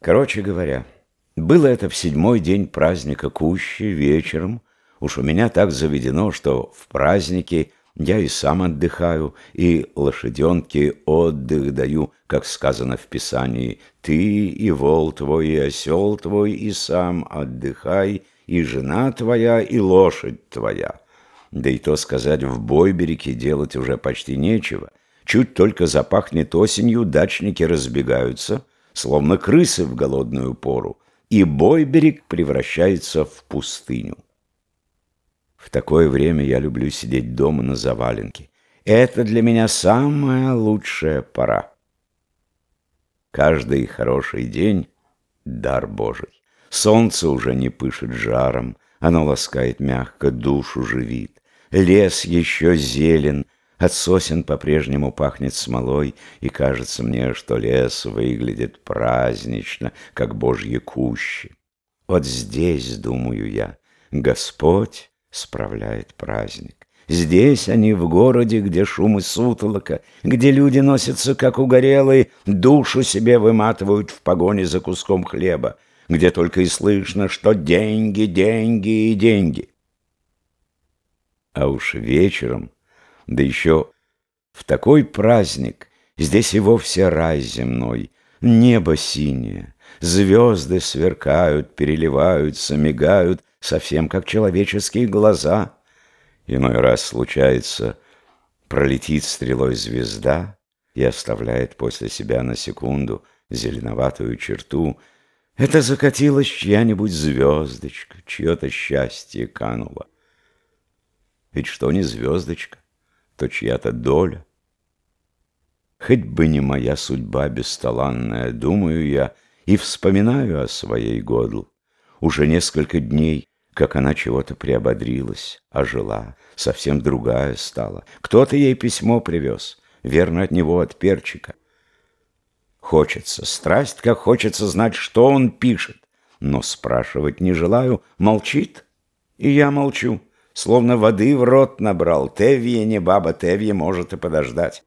Короче говоря, было это в седьмой день праздника Кущи вечером. Уж у меня так заведено, что в праздники я и сам отдыхаю, и лошаденке отдых даю, как сказано в Писании. Ты и вол твой, и осел твой, и сам отдыхай, и жена твоя, и лошадь твоя. Да и то сказать, в Бойберике делать уже почти нечего. Чуть только запахнет осенью, дачники разбегаются — словно крысы в голодную пору, и Бойберег превращается в пустыню. В такое время я люблю сидеть дома на заваленке. Это для меня самая лучшая пора. Каждый хороший день — дар Божий. Солнце уже не пышет жаром, оно ласкает мягко, душу живит. Лес еще зелен, от сосен по-прежнему пахнет смолой, и кажется мне, что лес выглядит празднично, как божьи кущи. Вот здесь, думаю я, Господь справляет праздник. Здесь они в городе, где шум и сутолока, где люди носятся, как угорелые, душу себе выматывают в погоне за куском хлеба, где только и слышно, что деньги, деньги и деньги. А уж вечером да еще в такой праздник здесь и вовсе рай земной, небо синее, звезды сверкают, переливаются, мигают, совсем как человеческие глаза. Иной раз случается, пролетит стрелой звезда и оставляет после себя на секунду зеленоватую черту. Это закатилась чья-нибудь звездочка, чье-то счастье кануло. Ведь что не звездочка? То чья-то доля. Хоть бы не моя судьба бесталанная, думаю я, и вспоминаю о своей Годл. Уже несколько дней, как она чего-то приободрилась, ожила, совсем другая стала. Кто-то ей письмо привез, верно от него, от перчика. Хочется, страсть, как хочется знать, что он пишет, но спрашивать не желаю, молчит, и я молчу словно воды в рот набрал. Тевье не баба, Тевье может и подождать.